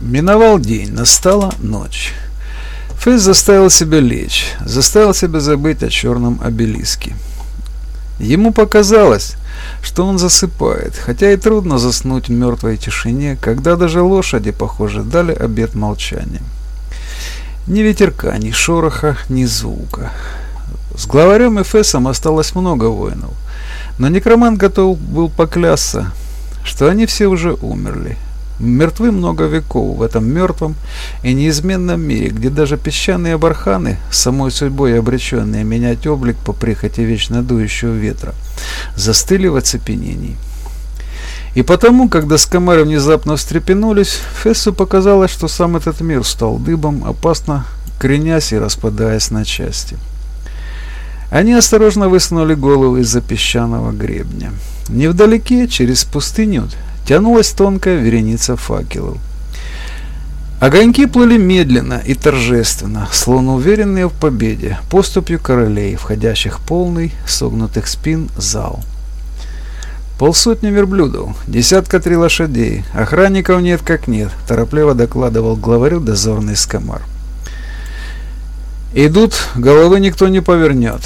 Миновал день, настала ночь. Фэс заставил себя лечь, заставил себя забыть о черном обелиске. Ему показалось, что он засыпает, хотя и трудно заснуть в мертвой тишине, когда даже лошади, похоже, дали обет молчания. Ни ветерка, ни шороха, ни звука. С главарем Эфесом осталось много воинов, но некромант готов был поклясться, что они все уже умерли. Мертвы много веков в этом мертвом и неизменном мире, где даже песчаные барханы, самой судьбой обреченные менять облик по прихоти вечно дующего ветра, застыли в оцепенении. И потому, когда скамары внезапно встрепенулись, Фессу показалось, что сам этот мир стал дыбом, опасно кренясь и распадаясь на части. Они осторожно высунули голову из-за песчаного гребня. Невдалеке, через пустыню, тянулась тонкая вереница факелов. Огоньки плыли медленно и торжественно, словно уверенные в победе, поступью королей, входящих полный, согнутых спин зал. Полсотни верблюдов, десятка три лошадей, охранников нет как нет, торопливо докладывал главарю дозорный скомар. Идут, головы никто не повернет.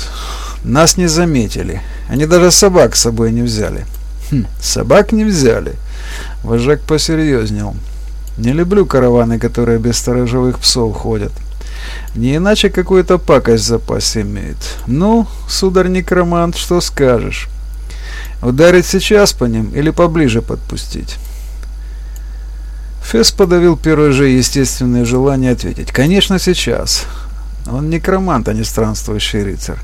Нас не заметили. Они даже собак с собой не взяли. Хм, собак не взяли. Вожак посерьезнел. Не люблю караваны, которые без сторожевых псов ходят. Не иначе какую-то пакость в запасе имеют. Ну, сударь-некромант, что скажешь? Ударить сейчас по ним или поближе подпустить? Фес подавил первое же естественное желание ответить. Конечно, сейчас. Он некромант, а не странствующий рыцарь.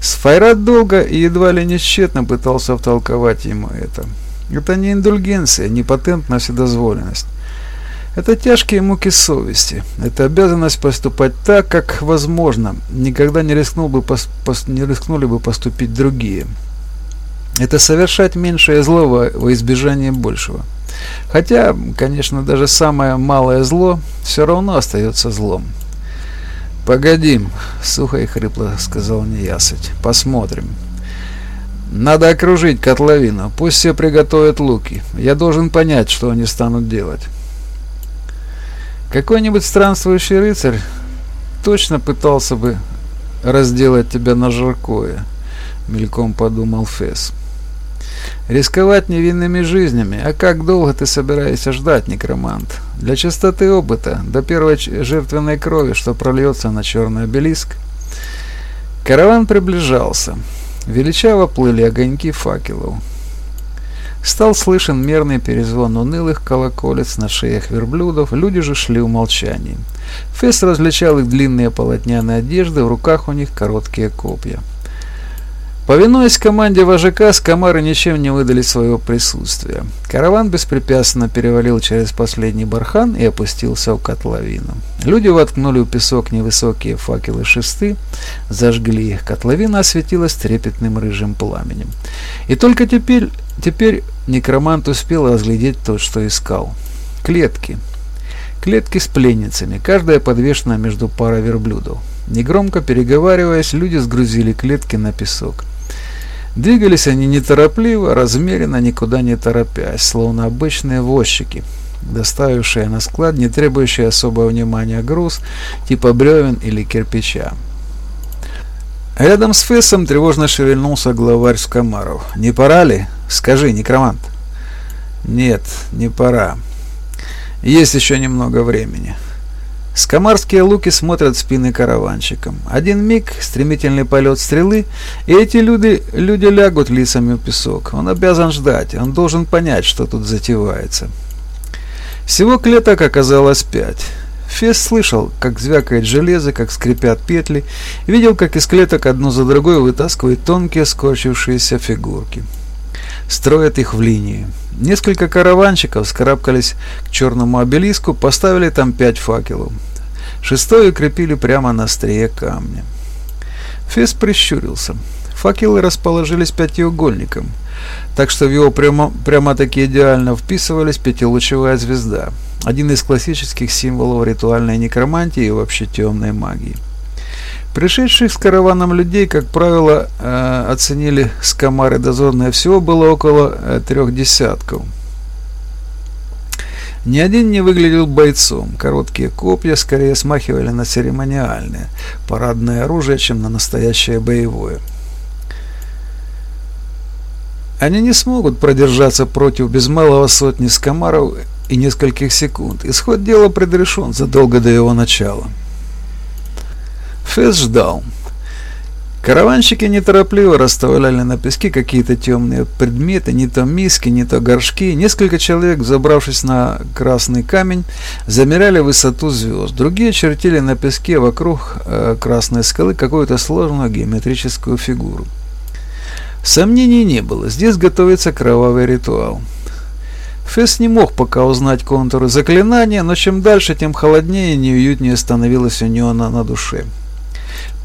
Сфайрат долго и едва ли не тщетно пытался втолковать ему это. Это не индульгенция, не патент на вседозволенность. Это тяжкие муки совести. Это обязанность поступать так, как возможно. Никогда не, рискнул бы пос, пос, не рискнули бы поступить другие. Это совершать меньшее зло во, во избежание большего. Хотя, конечно, даже самое малое зло все равно остается злом. «Погодим», — сухо и хрипло сказал неясыть. «Посмотрим». Надо окружить котловину. Пусть все приготовят луки. Я должен понять, что они станут делать. Какой-нибудь странствующий рыцарь точно пытался бы разделать тебя на жаркое, мельком подумал Фесс. Рисковать невинными жизнями, а как долго ты собираешься ждать, некромант? Для чистоты опыта, до первой жертвенной крови, что прольется на черный обелиск. Караван приближался. Величаво плыли огоньки факелов. Стал слышен мерный перезвон унылых колоколец на шеях верблюдов, люди же шли в молчании. Фесс различал их длинные полотняные одежды, в руках у них короткие копья. Повинуясь команде вожака, скамары ничем не выдали своего присутствия. Караван беспрепятственно перевалил через последний бархан и опустился в котловину. Люди воткнули в песок невысокие факелы-шесты, зажгли их. Котловина осветилась трепетным рыжим пламенем. И только теперь, теперь некромант успел разглядеть то, что искал. Клетки. Клетки с пленницами, каждая подвешена между парой верблюдов. Негромко переговариваясь, люди сгрузили клетки на песок. Двигались они неторопливо, размеренно, никуда не торопясь, словно обычные возчики, доставившие на склад не требующий особого внимания груз, типа бревен или кирпича. Рядом с Фессом тревожно шевельнулся главарь Скомаров. «Не пора ли? Скажи, некромант». «Нет, не пора. Есть еще немного времени». Скомарские луки смотрят спины караванщикам. Один миг, стремительный полет стрелы, и эти люди, люди лягут лицами в песок. Он обязан ждать, он должен понять, что тут затевается. Всего клеток оказалось пять. Фес слышал, как звякает железо, как скрипят петли, видел, как из клеток одну за другой вытаскивают тонкие скорчившиеся фигурки. Строят их в линии. Несколько караванщиков скарабкались к черному обелиску, поставили там пять факелов. Шестое крепили прямо на острие камня. Фес прищурился. Факелы расположились пятиугольником, так что в его прямо, прямо-таки идеально вписывались пятилучевая звезда, один из классических символов ритуальной некромантии и вообще темной магии. Пришедших с караваном людей, как правило, э, оценили скамары дозорные. Всего было около э, трех десятков. Ни один не выглядел бойцом. Короткие копья скорее смахивали на церемониальное, парадное оружие, чем на настоящее боевое. Они не смогут продержаться против без малого сотни скомаров и нескольких секунд. Исход дела предрешен задолго до его начала. Фесс ждал. Караванщики неторопливо расставляли на песке какие-то темные предметы, не то миски, не то горшки. Несколько человек, забравшись на красный камень, замеряли высоту звезд. Другие чертили на песке вокруг э, красной скалы какую-то сложную геометрическую фигуру. Сомнений не было, здесь готовится кровавый ритуал. Фесс не мог пока узнать контуры заклинания, но чем дальше, тем холоднее и неуютнее становилось у него на, на душе.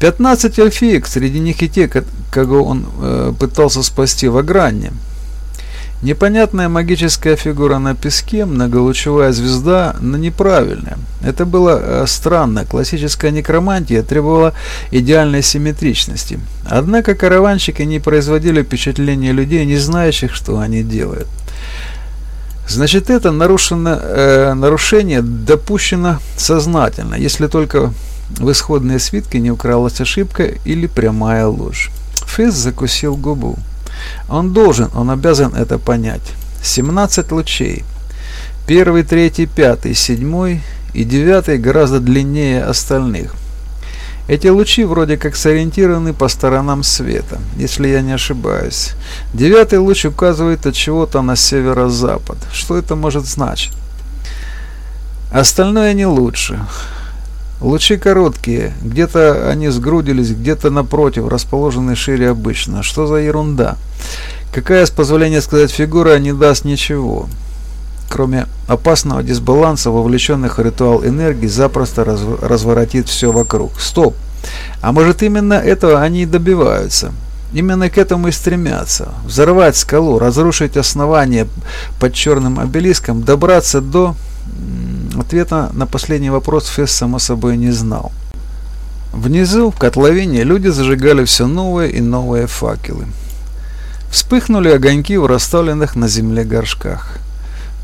15 эльфиек, среди них и те, кого он э, пытался спасти в Агранне. Непонятная магическая фигура на песке, многолучевая звезда, но неправильная. Это было э, странно. Классическая некромантия требовала идеальной симметричности. Однако караванщики не производили впечатления людей, не знающих, что они делают. Значит, это нарушено, э, нарушение допущено сознательно, если только в исходные свитки не укралась ошибка или прямая ложь. Фесс закусил губу. Он должен, он обязан это понять. 17 лучей. Первый, третий, пятый, седьмой и девятый гораздо длиннее остальных. Эти лучи вроде как сориентированы по сторонам света, если я не ошибаюсь. Девятый луч указывает от чего-то на северо-запад. Что это может значить? Остальное не лучше. Лучи короткие, где-то они сгрудились, где-то напротив, расположены шире обычно. Что за ерунда? Какая, с позволения сказать, фигура не даст ничего, кроме опасного дисбаланса, вовлеченных в ритуал энергии, запросто разворотит все вокруг. Стоп! А может именно этого они и добиваются? Именно к этому и стремятся. Взорвать скалу, разрушить основание под черным обелиском, добраться до Ответа на последний вопрос Фесс, само собой, не знал. Внизу, в котловине, люди зажигали все новые и новые факелы. Вспыхнули огоньки в расставленных на земле горшках.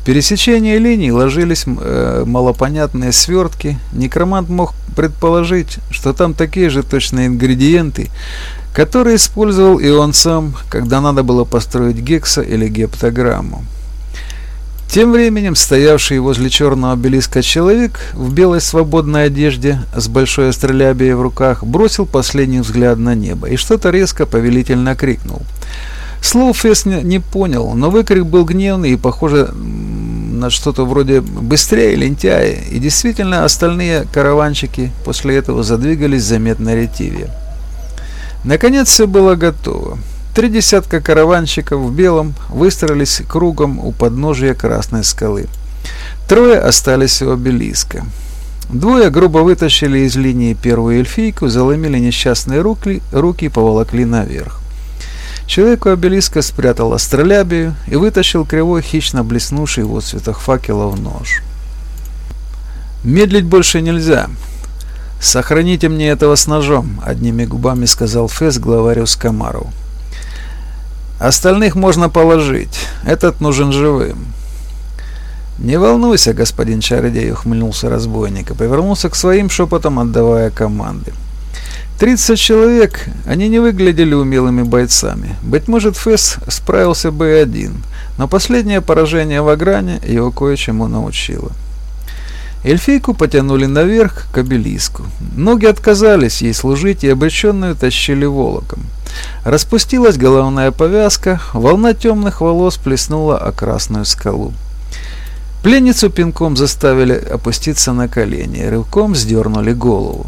В пересечении линий ложились э, малопонятные свертки. Некромант мог предположить, что там такие же точные ингредиенты, которые использовал и он сам, когда надо было построить гекса или гептограмму. Тем временем стоявший возле черного обелиска человек в белой свободной одежде с большой астролябией в руках бросил последний взгляд на небо и что-то резко повелительно крикнул. Слов Фесс не, понял, но выкрик был гневный и похоже на что-то вроде «быстрее, лентяи!» и действительно остальные караванчики после этого задвигались заметно ретивее. Наконец все было готово. Три десятка караванщиков в белом выстроились кругом у подножия Красной скалы. Трое остались у обелиска. Двое грубо вытащили из линии первую эльфийку, заломили несчастные руки, руки и поволокли наверх. Человек у обелиска спрятал астролябию и вытащил кривой, хищно блеснувший в отцветах факелов нож. «Медлить больше нельзя. Сохраните мне этого с ножом», — одними губами сказал Фесс главарю Скамару. Остальных можно положить. Этот нужен живым. «Не волнуйся, господин Чародей», — ухмыльнулся разбойник и повернулся к своим шепотом, отдавая команды. Тридцать человек, они не выглядели умелыми бойцами. Быть может, Фесс справился бы и один, но последнее поражение в Агране его кое-чему научило. Эльфийку потянули наверх к обелиску. Ноги отказались ей служить и обреченную тащили волоком. Распустилась головная повязка, волна темных волос плеснула о красную скалу. Пленницу пинком заставили опуститься на колени, рывком сдернули голову.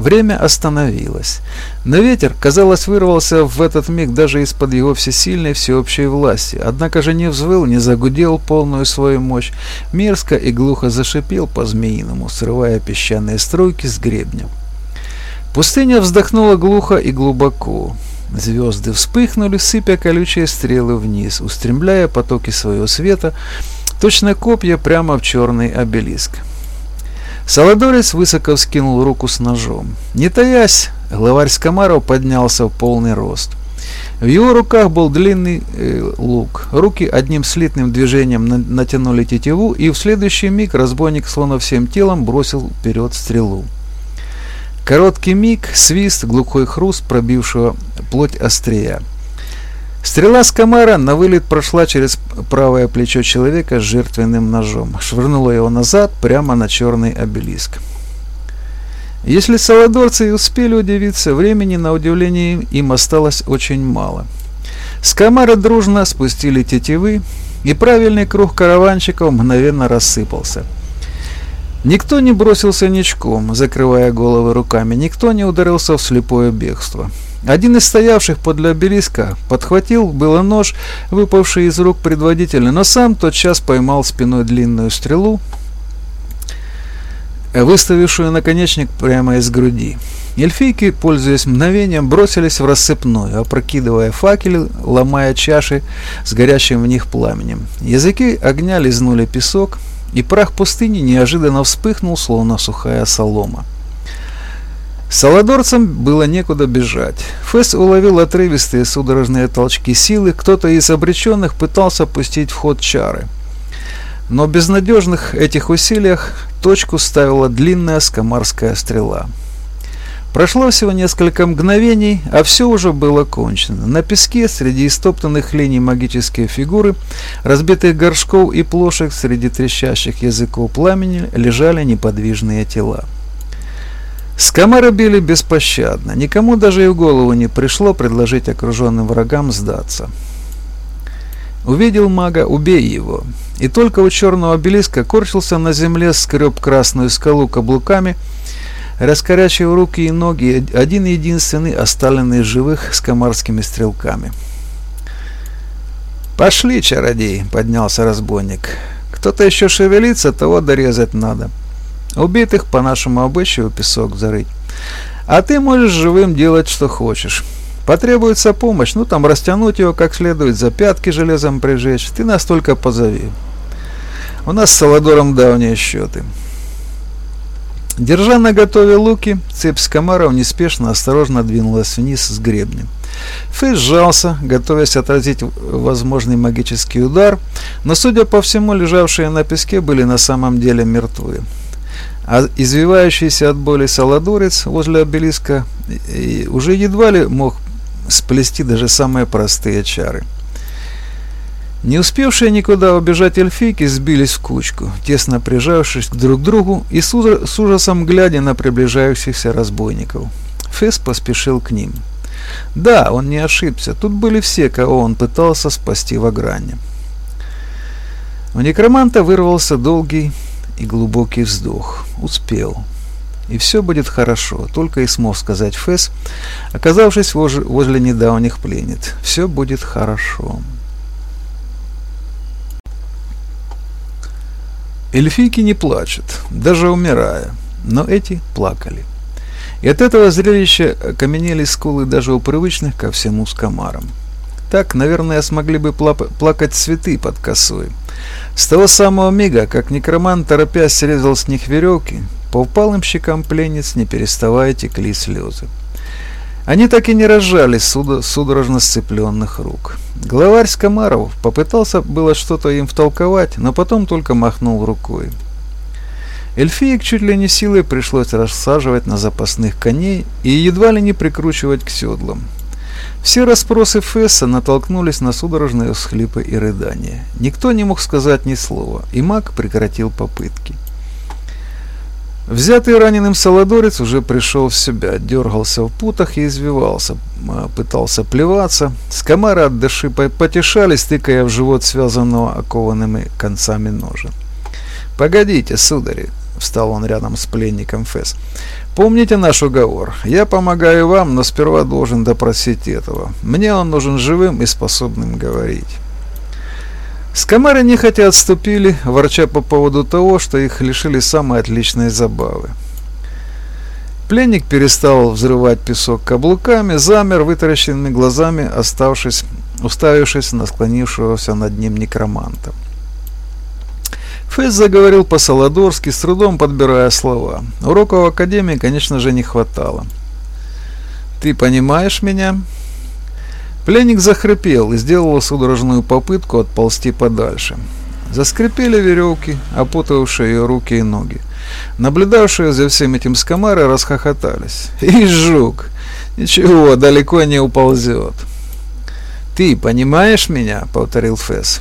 Время остановилось. Но ветер, казалось, вырвался в этот миг даже из-под его всесильной всеобщей власти, однако же не взвыл, не загудел полную свою мощь, мерзко и глухо зашипел по-змеиному, срывая песчаные струйки с гребнем. Пустыня вздохнула глухо и глубоко. Звезды вспыхнули, сыпя колючие стрелы вниз, устремляя потоки своего света, точно копья прямо в черный обелиск. Саладорец высоко вскинул руку с ножом. Не таясь, главарь Скамаров поднялся в полный рост. В его руках был длинный э, лук. Руки одним слитным движением на натянули тетиву, и в следующий миг разбойник, словно всем телом, бросил вперед стрелу. Короткий миг, свист, глухой хруст, пробившего плоть острия. Стрела с комара на вылет прошла через правое плечо человека с жертвенным ножом, швырнула его назад прямо на черный обелиск. Если саладорцы и успели удивиться, времени на удивление им осталось очень мало. С комара дружно спустили тетивы, и правильный круг караванщиков мгновенно рассыпался. Никто не бросился ничком, закрывая головы руками, никто не ударился в слепое бегство. Один из стоявших подле обелиска подхватил было нож, выпавший из рук предводителя, но сам тотчас поймал спиной длинную стрелу, выставившую наконечник прямо из груди. Эльфийки, пользуясь мгновением, бросились в рассыпную, опрокидывая факелы, ломая чаши с горящим в них пламенем. Языки огня лизнули песок, и прах пустыни неожиданно вспыхнул, словно сухая солома. Саладорцам было некуда бежать. Фесс уловил отрывистые судорожные толчки силы, кто-то из обреченных пытался пустить в ход чары. Но в безнадежных этих усилиях точку ставила длинная скомарская стрела. Прошло всего несколько мгновений, а все уже было кончено. На песке среди истоптанных линий магические фигуры, разбитых горшков и плошек среди трещащих языков пламени лежали неподвижные тела. Скамары били беспощадно. Никому даже и в голову не пришло предложить окруженным врагам сдаться. Увидел мага, убей его. И только у черного обелиска корчился на земле, скреб красную скалу каблуками, раскорячив руки и ноги, один единственный, оставленный живых с комарскими стрелками. «Пошли, чародей!» — поднялся разбойник. «Кто-то еще шевелится, того дорезать надо». Убитых по нашему обычаю песок зарыть. А ты можешь живым делать, что хочешь. Потребуется помощь, ну там растянуть его как следует, за пятки железом прижечь. Ты нас только позови. У нас с Саладором давние счеты. Держа на готове луки, цепь с комаров неспешно, осторожно двинулась вниз с гребнем. Фейс сжался, готовясь отразить возможный магический удар, но, судя по всему, лежавшие на песке были на самом деле мертвы а извивающийся от боли саладорец возле обелиска уже едва ли мог сплести даже самые простые чары. Не успевшие никуда убежать эльфийки сбились в кучку, тесно прижавшись друг к другу и с ужасом глядя на приближающихся разбойников. Фесс поспешил к ним. Да, он не ошибся, тут были все, кого он пытался спасти в огране. У некроманта вырвался долгий и глубокий вздох. Успел. И все будет хорошо, только и смог сказать Фэс, оказавшись возле, недавних пленниц. Все будет хорошо. Эльфийки не плачут, даже умирая, но эти плакали. И от этого зрелища каменели скулы даже у привычных ко всему скомарам. Так, наверное, смогли бы плакать цветы под косой. С того самого мига, как некромант, торопясь, срезал с них веревки, по упалым щекам пленниц, не переставая, текли слезы. Они так и не разжали судорожно сцепленных рук. Главарь Скомаров попытался было что-то им втолковать, но потом только махнул рукой. Эльфиек чуть ли не силой пришлось рассаживать на запасных коней и едва ли не прикручивать к седлам. Все расспросы Фесса натолкнулись на судорожные всхлипы и рыдания. Никто не мог сказать ни слова, и маг прекратил попытки. Взятый раненым Саладорец уже пришел в себя, дергался в путах и извивался, а, пытался плеваться. Скамары от души потешались, тыкая в живот связанного окованными концами ножа. «Погодите, судари!» — встал он рядом с пленником Фесс. Помните наш уговор? Я помогаю вам, но сперва должен допросить этого. Мне он нужен живым и способным говорить. Скамары нехотя отступили, ворча по поводу того, что их лишили самой отличной забавы. Пленник перестал взрывать песок каблуками, замер вытаращенными глазами, оставшись, уставившись на склонившегося над ним некроманта. Фейс заговорил по-саладорски, с трудом подбирая слова. Уроков в академии, конечно же, не хватало. «Ты понимаешь меня?» Пленник захрипел и сделал судорожную попытку отползти подальше. Заскрипели веревки, опутавшие ее руки и ноги. Наблюдавшие за всем этим скомары расхохотались. «И жук! Ничего, далеко не уползет!» «Ты понимаешь меня?» — повторил Фесс.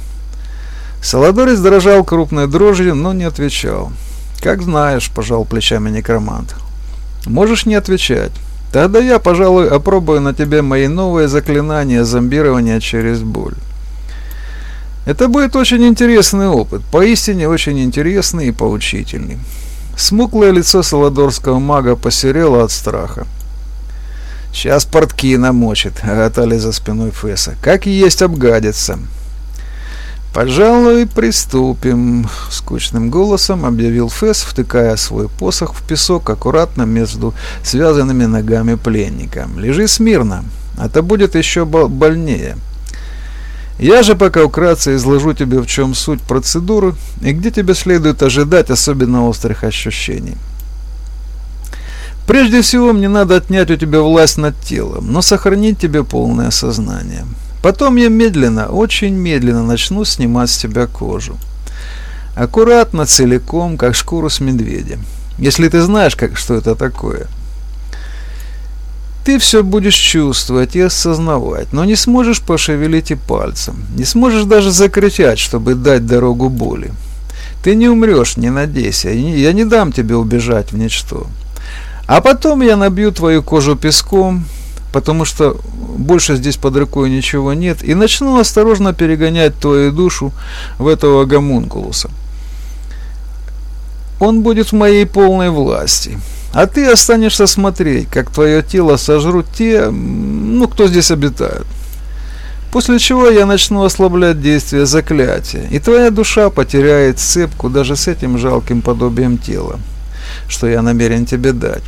Саладорис дрожал крупной дрожью, но не отвечал. «Как знаешь», — пожал плечами некромант. «Можешь не отвечать. Тогда я, пожалуй, опробую на тебе мои новые заклинания зомбирования через боль». Это будет очень интересный опыт, поистине очень интересный и поучительный. Смуклое лицо саладорского мага посерело от страха. «Сейчас портки намочит», — гатали за спиной Фесса. «Как и есть обгадится». «Пожалуй, приступим», — скучным голосом объявил Фесс, втыкая свой посох в песок аккуратно между связанными ногами пленника. «Лежи смирно, а то будет еще больнее». Я же пока вкратце изложу тебе, в чем суть процедуры и где тебе следует ожидать особенно острых ощущений. Прежде всего, мне надо отнять у тебя власть над телом, но сохранить тебе полное сознание. Потом я медленно, очень медленно начну снимать с тебя кожу. Аккуратно, целиком, как шкуру с медведя. Если ты знаешь, как, что это такое. Ты все будешь чувствовать и осознавать, но не сможешь пошевелить и пальцем. Не сможешь даже закричать, чтобы дать дорогу боли. Ты не умрешь, не надейся. Я не дам тебе убежать в ничто. А потом я набью твою кожу песком, потому что больше здесь под рукой ничего нет, и начну осторожно перегонять твою душу в этого гомункулуса. Он будет в моей полной власти. А ты останешься смотреть, как твое тело сожрут те, ну, кто здесь обитает. После чего я начну ослаблять действие заклятия, и твоя душа потеряет цепку даже с этим жалким подобием тела, что я намерен тебе дать.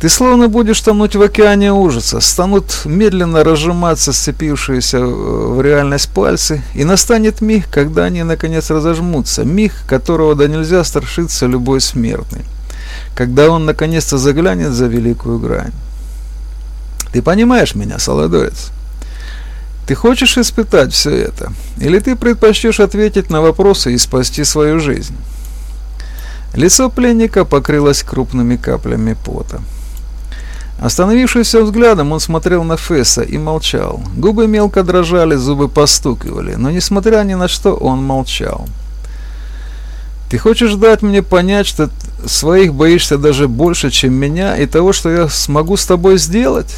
Ты словно будешь тонуть в океане ужаса, станут медленно разжиматься сцепившиеся э, в реальность пальцы, и настанет миг, когда они наконец разожмутся, миг, которого да нельзя страшиться любой смертный, когда он наконец-то заглянет за великую грань. Ты понимаешь меня, Солодорец? Ты хочешь испытать все это? Или ты предпочтешь ответить на вопросы и спасти свою жизнь? Лицо пленника покрылось крупными каплями пота. Остановившись взглядом, он смотрел на Фесса и молчал. Губы мелко дрожали, зубы постукивали, но несмотря ни на что, он молчал. «Ты хочешь дать мне понять, что своих боишься даже больше, чем меня, и того, что я смогу с тобой сделать?»